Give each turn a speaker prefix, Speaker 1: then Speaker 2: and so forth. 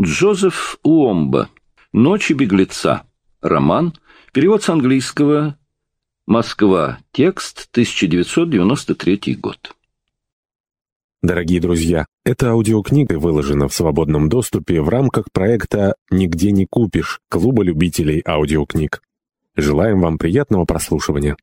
Speaker 1: Джозеф Уомба. «Ночи беглеца». Роман. Перевод с английского. Москва. Текст. 1993 год.
Speaker 2: Дорогие друзья, эта аудиокнига выложена в свободном доступе в рамках проекта «Нигде не купишь» Клуба любителей аудиокниг. Желаем вам приятного прослушивания.